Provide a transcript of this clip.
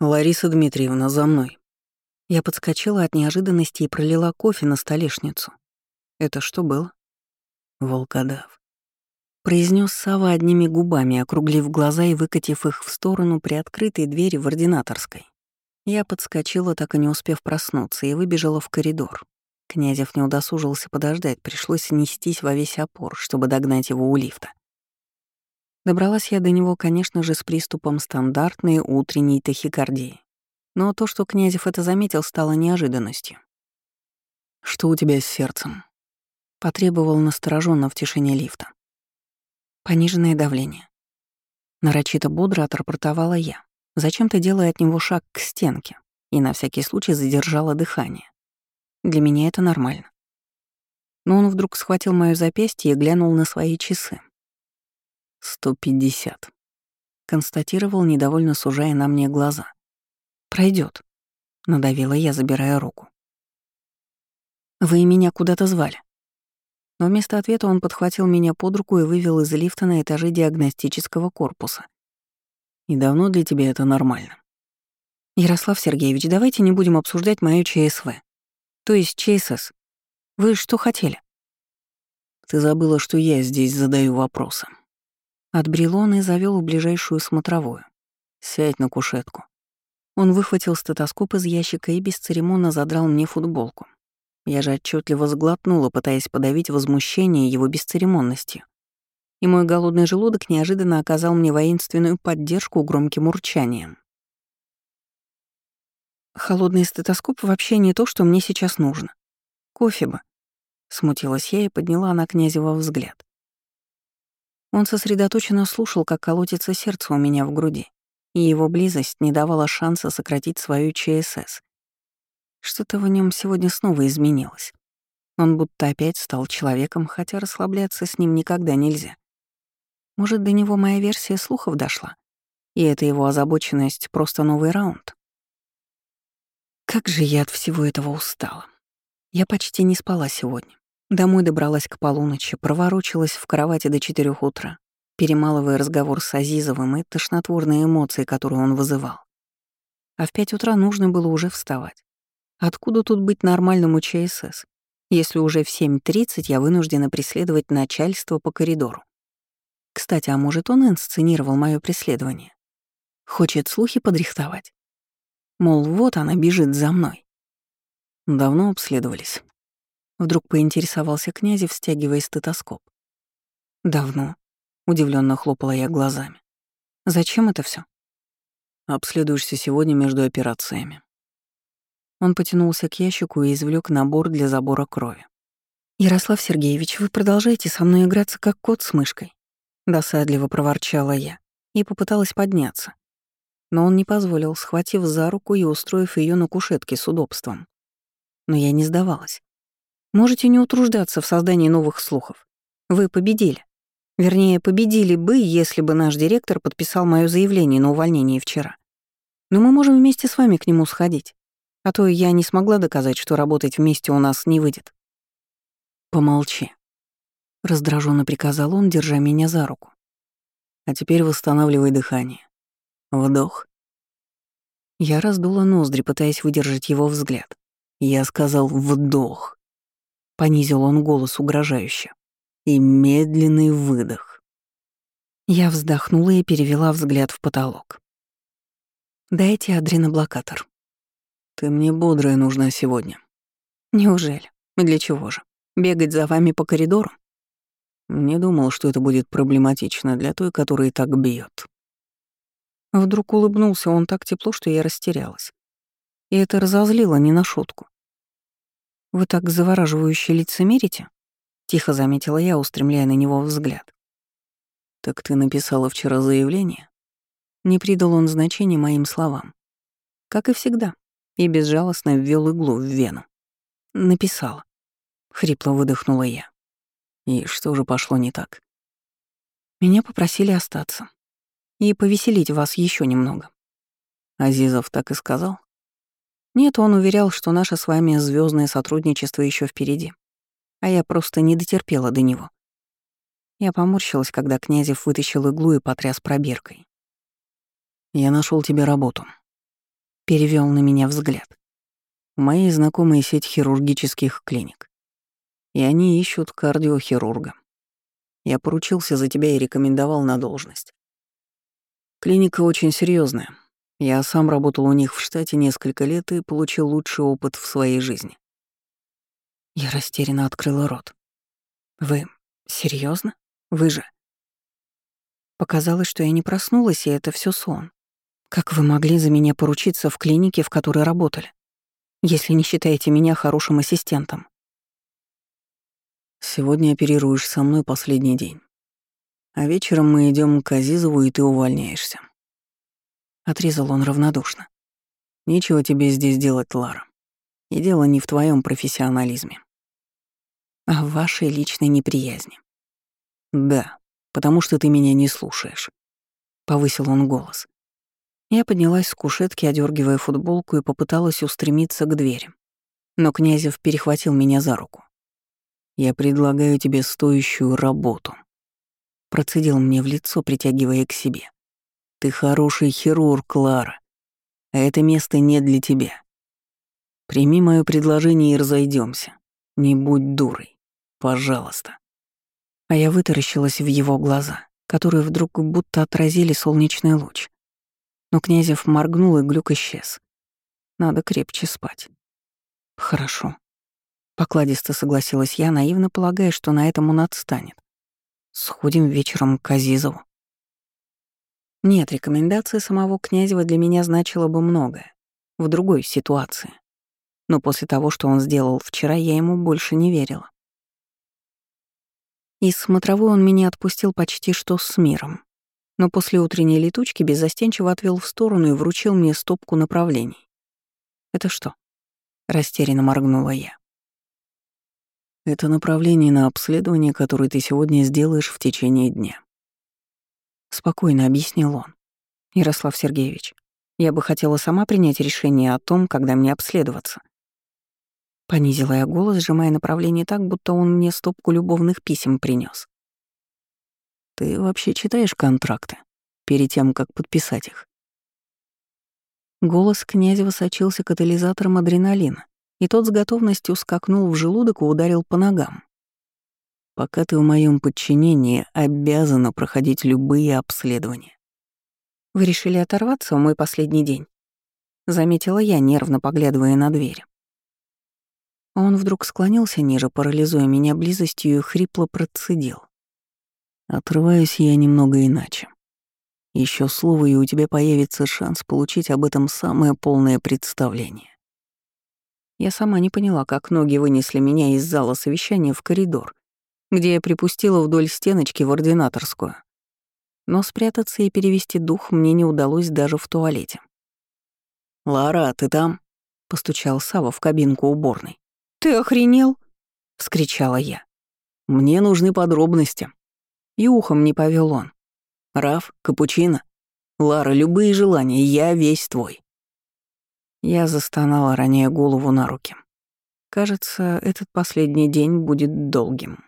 «Лариса Дмитриевна, за мной». Я подскочила от неожиданности и пролила кофе на столешницу. Это что было? Волкодав. Произнес Сава одними губами, округлив глаза и выкатив их в сторону при открытой двери в ординаторской. Я подскочила, так и не успев проснуться, и выбежала в коридор. Князев не удосужился подождать, пришлось нестись во весь опор, чтобы догнать его у лифта. Добралась я до него, конечно же, с приступом стандартной утренней тахикардии. Но то, что Князев это заметил, стало неожиданностью. «Что у тебя с сердцем?» — потребовал настороженно в тишине лифта. «Пониженное давление». Нарочито бодро отрапортовала я, зачем-то делая от него шаг к стенке, и на всякий случай задержала дыхание. Для меня это нормально. Но он вдруг схватил моё запястье и глянул на свои часы. «Сто пятьдесят», — констатировал, недовольно сужая на мне глаза. Пройдет, надавила я, забирая руку. «Вы меня куда-то звали». Но вместо ответа он подхватил меня под руку и вывел из лифта на этаже диагностического корпуса. «И давно для тебя это нормально?» «Ярослав Сергеевич, давайте не будем обсуждать мою ЧСВ. То есть ЧСС. Вы что хотели?» «Ты забыла, что я здесь задаю вопросы». Отбрел он и завел в ближайшую смотровую. «Сядь на кушетку». Он выхватил стетоскоп из ящика и бесцеремонно задрал мне футболку. Я же отчетливо сглотнула, пытаясь подавить возмущение его бесцеремонностью. И мой голодный желудок неожиданно оказал мне воинственную поддержку громким урчанием. Холодный стетоскоп вообще не то, что мне сейчас нужно. Кофе бы. Смутилась я и подняла на Князева взгляд. Он сосредоточенно слушал, как колотится сердце у меня в груди, и его близость не давала шанса сократить свою ЧСС. Что-то в нем сегодня снова изменилось. Он будто опять стал человеком, хотя расслабляться с ним никогда нельзя. Может, до него моя версия слухов дошла? И это его озабоченность — просто новый раунд? Как же я от всего этого устала. Я почти не спала сегодня. Домой добралась к полуночи, проворочилась в кровати до четырех утра, перемалывая разговор с Азизовым и тошнотворные эмоции, которые он вызывал. А в пять утра нужно было уже вставать. Откуда тут быть нормальному ЧСС, если уже в 7.30 я вынуждена преследовать начальство по коридору? Кстати, а может, он инсценировал мое преследование? Хочет слухи подрихтовать? Мол, вот она бежит за мной. Давно обследовались. Вдруг поинтересовался Князев, стягивая стетоскоп. «Давно», — удивленно хлопала я глазами. «Зачем это все? «Обследуешься сегодня между операциями». Он потянулся к ящику и извлек набор для забора крови. «Ярослав Сергеевич, вы продолжаете со мной играться, как кот с мышкой», — досадливо проворчала я и попыталась подняться. Но он не позволил, схватив за руку и устроив ее на кушетке с удобством. Но я не сдавалась. Можете не утруждаться в создании новых слухов. Вы победили. Вернее, победили бы, если бы наш директор подписал мое заявление на увольнение вчера. Но мы можем вместе с вами к нему сходить. А то я не смогла доказать, что работать вместе у нас не выйдет. Помолчи. Раздраженно приказал он, держа меня за руку. А теперь восстанавливай дыхание. Вдох. Я раздула ноздри, пытаясь выдержать его взгляд. Я сказал «вдох». Понизил он голос угрожающе. И медленный выдох. Я вздохнула и перевела взгляд в потолок. «Дайте адреноблокатор». «Ты мне бодрая нужна сегодня». «Неужели? Для чего же? Бегать за вами по коридору?» Не думал, что это будет проблематично для той, которая так бьет. Вдруг улыбнулся он так тепло, что я растерялась. И это разозлило не на шутку. «Вы так завораживающе лицемерите?» — тихо заметила я, устремляя на него взгляд. «Так ты написала вчера заявление?» Не придал он значения моим словам. Как и всегда, и безжалостно ввел иглу в вену. «Написала», — хрипло выдохнула я. «И что же пошло не так?» Меня попросили остаться и повеселить вас еще немного. Азизов так и сказал? Нет, он уверял, что наше с вами звездное сотрудничество еще впереди. А я просто не дотерпела до него. Я поморщилась, когда Князев вытащил иглу и потряс пробиркой. «Я нашел тебе работу». перевел на меня взгляд. У моей знакомой сеть хирургических клиник. И они ищут кардиохирурга. Я поручился за тебя и рекомендовал на должность. Клиника очень серьезная. Я сам работал у них в штате несколько лет и получил лучший опыт в своей жизни. Я растерянно открыла рот. Вы серьезно? Вы же... Показалось, что я не проснулась, и это все сон. Как вы могли за меня поручиться в клинике, в которой работали, если не считаете меня хорошим ассистентом? Сегодня оперируешь со мной последний день. А вечером мы идем к Азизову, и ты увольняешься. Отрезал он равнодушно. Нечего тебе здесь делать, Лара. И дело не в твоем профессионализме, а в вашей личной неприязни. Да, потому что ты меня не слушаешь. Повысил он голос. Я поднялась с кушетки, одергивая футболку, и попыталась устремиться к двери. Но Князев перехватил меня за руку. «Я предлагаю тебе стоящую работу», — процедил мне в лицо, притягивая к себе. «Ты хороший хирург, Клара, а это место не для тебя. Прими мое предложение и разойдемся. Не будь дурой. Пожалуйста». А я вытаращилась в его глаза, которые вдруг будто отразили солнечный луч. Но Князев моргнул, и глюк исчез. Надо крепче спать. Хорошо. Покладисто согласилась я, наивно полагая, что на этом он отстанет. Сходим вечером к Азизову. Нет, рекомендация самого Князева для меня значила бы многое. В другой ситуации. Но после того, что он сделал вчера, я ему больше не верила. Из смотровой он меня отпустил почти что с миром но после утренней летучки беззастенчиво отвел в сторону и вручил мне стопку направлений. «Это что?» — растерянно моргнула я. «Это направление на обследование, которое ты сегодня сделаешь в течение дня». Спокойно объяснил он. «Ярослав Сергеевич, я бы хотела сама принять решение о том, когда мне обследоваться». Понизила я голос, сжимая направление так, будто он мне стопку любовных писем принес. Ты вообще читаешь контракты перед тем, как подписать их? Голос князя сочился катализатором адреналина, и тот с готовностью скакнул в желудок и ударил по ногам. Пока ты в моем подчинении, обязана проходить любые обследования. Вы решили оторваться в мой последний день? Заметила я, нервно поглядывая на дверь. Он вдруг склонился ниже, парализуя меня близостью и хрипло процедил. Отрываюсь я немного иначе. Еще слово, и у тебя появится шанс получить об этом самое полное представление. Я сама не поняла, как ноги вынесли меня из зала совещания в коридор, где я припустила вдоль стеночки в ординаторскую. Но спрятаться и перевести дух мне не удалось даже в туалете. «Лара, ты там?» — постучал Сава в кабинку уборной. «Ты охренел?» — вскричала я. «Мне нужны подробности», и ухом не повел он. «Раф, капучино, Лара, любые желания, я весь твой». Я застонала, роняя голову на руки. Кажется, этот последний день будет долгим.